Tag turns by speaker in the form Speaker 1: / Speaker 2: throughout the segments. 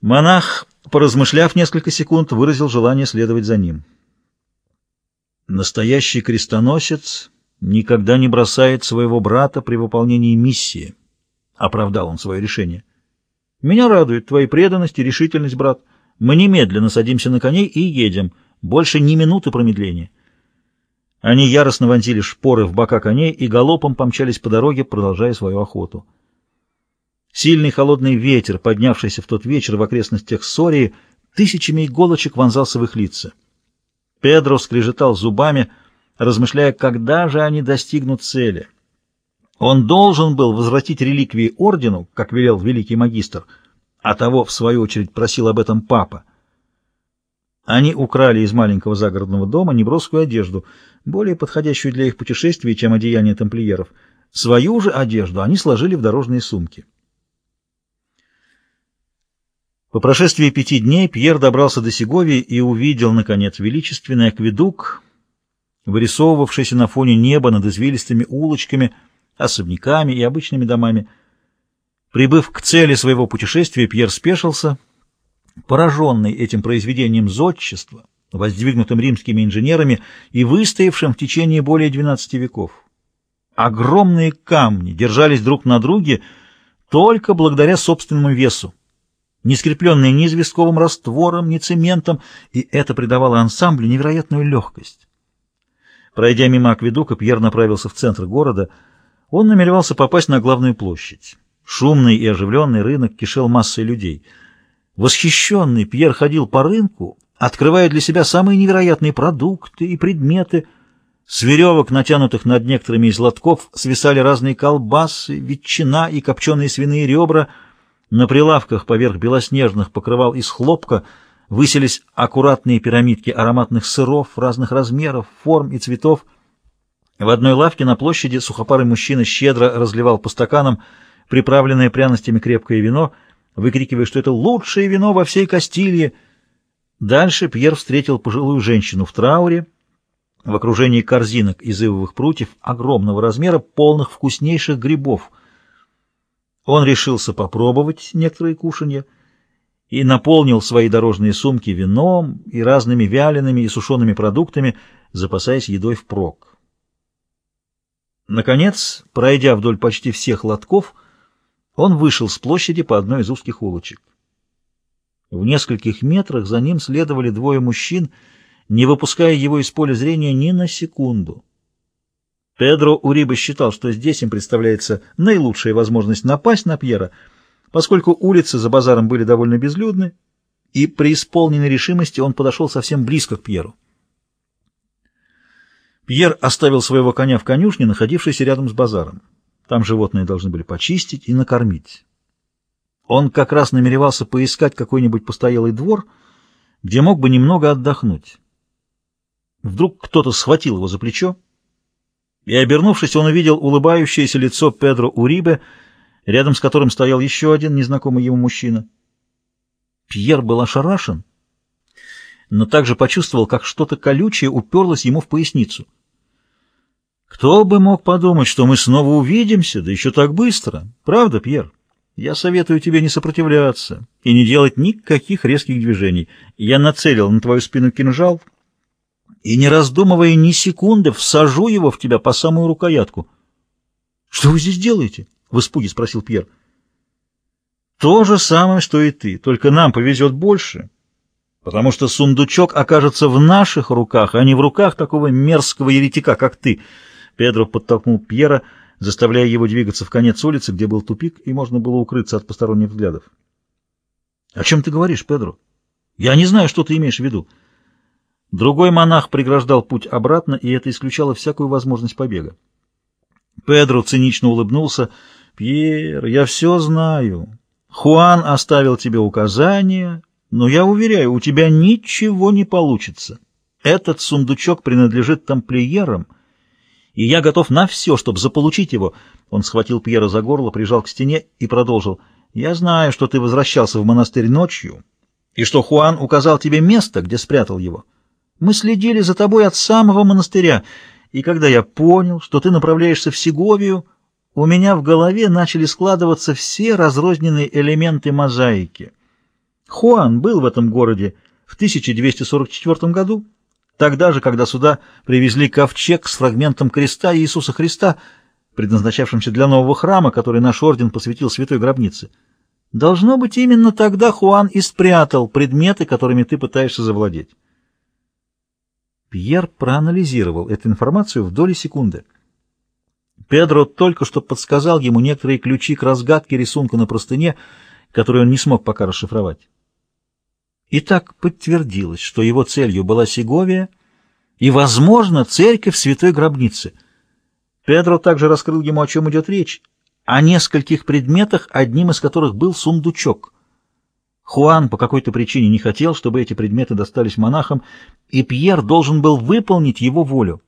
Speaker 1: Монах, поразмышляв несколько секунд, выразил желание следовать за ним. Настоящий крестоносец никогда не бросает своего брата при выполнении миссии, — оправдал он свое решение. Меня радует твоя преданность и решительность, брат. Мы немедленно садимся на коней и едем. Больше ни минуты промедления. Они яростно вонзили шпоры в бока коней и галопом помчались по дороге, продолжая свою охоту. Сильный холодный ветер, поднявшийся в тот вечер в окрестностях Сории, тысячами иголочек вонзался в их лица. Педро скрежетал зубами, размышляя, когда же они достигнут цели. Он должен был возвратить реликвии ордену, как велел великий магистр, а того, в свою очередь, просил об этом папа. Они украли из маленького загородного дома неброскую одежду, более подходящую для их путешествий, чем одеяние тамплиеров. Свою же одежду они сложили в дорожные сумки. По прошествии пяти дней Пьер добрался до Сеговии и увидел, наконец, величественный акведук, вырисовывавшийся на фоне неба над извилистыми улочками, особняками и обычными домами. Прибыв к цели своего путешествия, Пьер спешился, пораженный этим произведением зодчества, воздвигнутым римскими инженерами и выстоявшим в течение более 12 веков. Огромные камни держались друг на друге только благодаря собственному весу не скрепленные ни известковым раствором, ни цементом, и это придавало ансамблю невероятную легкость. Пройдя мимо акведука, Пьер направился в центр города. Он намеревался попасть на главную площадь. Шумный и оживленный рынок кишел массой людей. Восхищенный Пьер ходил по рынку, открывая для себя самые невероятные продукты и предметы. С веревок, натянутых над некоторыми из лотков, свисали разные колбасы, ветчина и копченые свиные ребра — на прилавках поверх белоснежных покрывал из хлопка высились аккуратные пирамидки ароматных сыров разных размеров, форм и цветов. В одной лавке на площади сухопарый мужчина щедро разливал по стаканам приправленное пряностями крепкое вино, выкрикивая, что это лучшее вино во всей Кастилье. Дальше Пьер встретил пожилую женщину в трауре, в окружении корзинок из ивовых прутьев огромного размера, полных вкуснейших грибов — он решился попробовать некоторые кушанья и наполнил свои дорожные сумки вином и разными вялеными и сушеными продуктами, запасаясь едой впрок. Наконец, пройдя вдоль почти всех лотков, он вышел с площади по одной из узких улочек. В нескольких метрах за ним следовали двое мужчин, не выпуская его из поля зрения ни на секунду. Педро Уриба считал, что здесь им представляется наилучшая возможность напасть на Пьера, поскольку улицы за базаром были довольно безлюдны, и при исполненной решимости он подошел совсем близко к Пьеру. Пьер оставил своего коня в конюшне, находившейся рядом с базаром. Там животные должны были почистить и накормить. Он как раз намеревался поискать какой-нибудь постоялый двор, где мог бы немного отдохнуть. Вдруг кто-то схватил его за плечо, и, обернувшись, он увидел улыбающееся лицо Педро Урибе, рядом с которым стоял еще один незнакомый ему мужчина. Пьер был ошарашен, но также почувствовал, как что-то колючее уперлось ему в поясницу. «Кто бы мог подумать, что мы снова увидимся, да еще так быстро? Правда, Пьер? Я советую тебе не сопротивляться и не делать никаких резких движений. Я нацелил на твою спину кинжал» и, не раздумывая ни секунды, всажу его в тебя по самую рукоятку. — Что вы здесь делаете? — в испуге спросил Пьер. — То же самое, что и ты, только нам повезет больше, потому что сундучок окажется в наших руках, а не в руках такого мерзкого еретика, как ты. Педро подтолкнул Пьера, заставляя его двигаться в конец улицы, где был тупик, и можно было укрыться от посторонних взглядов. — О чем ты говоришь, Педро? Я не знаю, что ты имеешь в виду. — Другой монах преграждал путь обратно, и это исключало всякую возможность побега. Педро цинично улыбнулся. «Пьер, я все знаю. Хуан оставил тебе указания, но я уверяю, у тебя ничего не получится. Этот сундучок принадлежит тамплиерам, и я готов на все, чтобы заполучить его». Он схватил Пьера за горло, прижал к стене и продолжил. «Я знаю, что ты возвращался в монастырь ночью, и что Хуан указал тебе место, где спрятал его». Мы следили за тобой от самого монастыря, и когда я понял, что ты направляешься в Сеговию, у меня в голове начали складываться все разрозненные элементы мозаики. Хуан был в этом городе в 1244 году, тогда же, когда сюда привезли ковчег с фрагментом креста Иисуса Христа, предназначавшимся для нового храма, который наш орден посвятил святой гробнице. Должно быть, именно тогда Хуан и спрятал предметы, которыми ты пытаешься завладеть. Пьер проанализировал эту информацию в доли секунды. Педро только что подсказал ему некоторые ключи к разгадке рисунка на простыне, который он не смог пока расшифровать. И так подтвердилось, что его целью была Сеговия и, возможно, церковь Святой Гробницы. Педро также раскрыл ему, о чем идет речь, о нескольких предметах, одним из которых был сундучок. Хуан по какой-то причине не хотел, чтобы эти предметы достались монахам, и Пьер должен был выполнить его волю.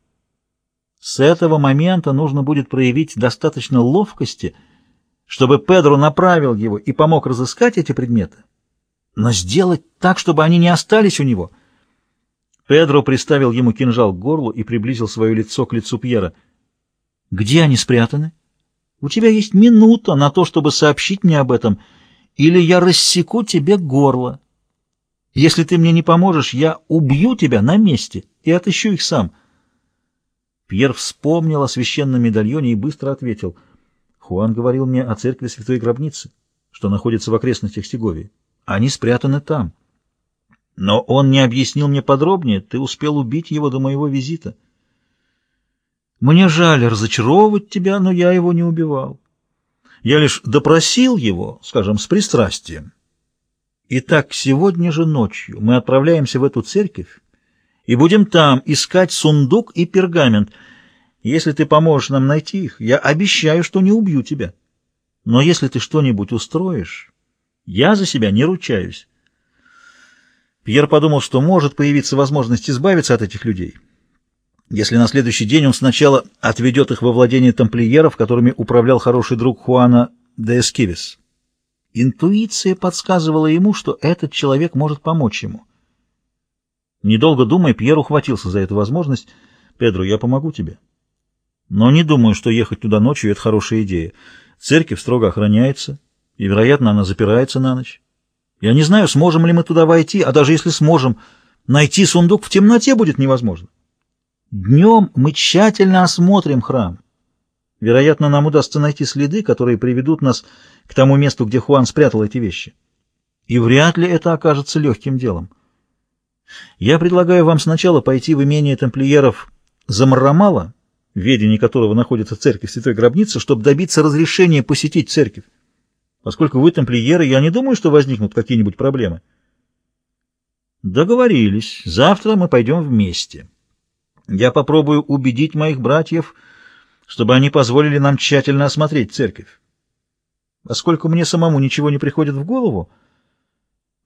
Speaker 1: С этого момента нужно будет проявить достаточно ловкости, чтобы Педро направил его и помог разыскать эти предметы, но сделать так, чтобы они не остались у него. Педро приставил ему кинжал к горлу и приблизил свое лицо к лицу Пьера. «Где они спрятаны? У тебя есть минута на то, чтобы сообщить мне об этом, или я рассеку тебе горло. Если ты мне не поможешь, я убью тебя на месте и отыщу их сам». Пьер вспомнил о священном медальоне и быстро ответил. «Хуан говорил мне о церкви Святой Гробницы, что находится в окрестностях Сеговии. Они спрятаны там. Но он не объяснил мне подробнее, ты успел убить его до моего визита. Мне жаль разочаровывать тебя, но я его не убивал. Я лишь допросил его, скажем, с пристрастием. Итак, сегодня же ночью мы отправляемся в эту церковь и будем там искать сундук и пергамент. Если ты поможешь нам найти их, я обещаю, что не убью тебя. Но если ты что-нибудь устроишь, я за себя не ручаюсь. Пьер подумал, что может появиться возможность избавиться от этих людей, если на следующий день он сначала отведет их во владение тамплиеров, которыми управлял хороший друг Хуана де Эскивис. Интуиция подсказывала ему, что этот человек может помочь ему. Недолго думая, Пьер ухватился за эту возможность. «Педро, я помогу тебе. Но не думаю, что ехать туда ночью — это хорошая идея. Церковь строго охраняется, и, вероятно, она запирается на ночь. Я не знаю, сможем ли мы туда войти, а даже если сможем, найти сундук в темноте будет невозможно. Днем мы тщательно осмотрим храм. Вероятно, нам удастся найти следы, которые приведут нас к тому месту, где Хуан спрятал эти вещи. И вряд ли это окажется легким делом. Я предлагаю вам сначала пойти в имение тамплиеров Замаррамала, в ведении которого находится церковь Святой Гробницы, чтобы добиться разрешения посетить церковь. Поскольку вы тамплиеры, я не думаю, что возникнут какие-нибудь проблемы. Договорились. Завтра мы пойдем вместе. Я попробую убедить моих братьев, чтобы они позволили нам тщательно осмотреть церковь. Поскольку мне самому ничего не приходит в голову,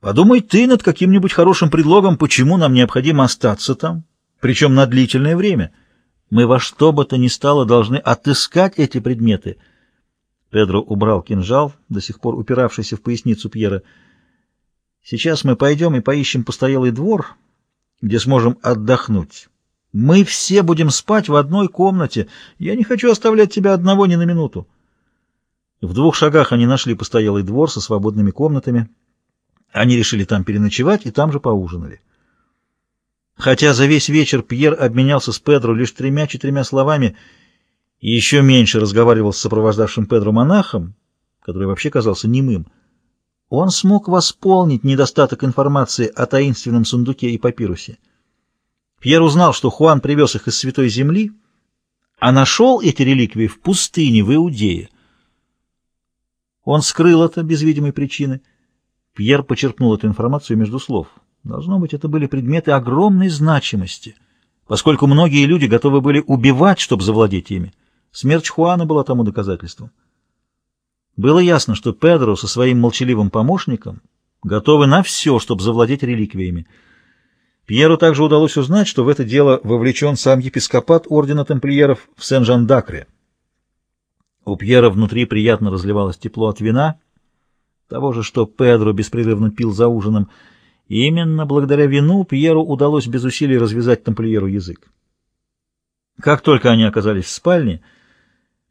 Speaker 1: Подумай ты над каким-нибудь хорошим предлогом, почему нам необходимо остаться там, причем на длительное время. Мы во что бы то ни стало должны отыскать эти предметы. Педро убрал кинжал, до сих пор упиравшийся в поясницу Пьера. Сейчас мы пойдем и поищем постоялый двор, где сможем отдохнуть. Мы все будем спать в одной комнате. Я не хочу оставлять тебя одного ни на минуту. В двух шагах они нашли постоялый двор со свободными комнатами. Они решили там переночевать и там же поужинали. Хотя за весь вечер Пьер обменялся с Педро лишь тремя-четырьмя словами и еще меньше разговаривал с сопровождавшим Педро монахом, который вообще казался немым, он смог восполнить недостаток информации о таинственном сундуке и папирусе. Пьер узнал, что Хуан привез их из Святой Земли, а нашел эти реликвии в пустыне в Иудее. Он скрыл это без видимой причины — Пьер почерпнул эту информацию между слов. Должно быть, это были предметы огромной значимости, поскольку многие люди готовы были убивать, чтобы завладеть ими. Смерть Хуана была тому доказательством. Было ясно, что Педро со своим молчаливым помощником готовы на все, чтобы завладеть реликвиями. Пьеру также удалось узнать, что в это дело вовлечен сам епископат ордена тамплиеров в Сен-Жан-Дакре. У Пьера внутри приятно разливалось тепло от вина — того же, что Педро беспрерывно пил за ужином. И именно благодаря вину Пьеру удалось без усилий развязать тамплиеру язык. Как только они оказались в спальне,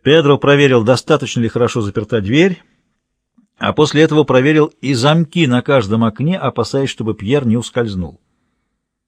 Speaker 1: Педро проверил, достаточно ли хорошо заперта дверь, а после этого проверил и замки на каждом окне, опасаясь, чтобы Пьер не ускользнул.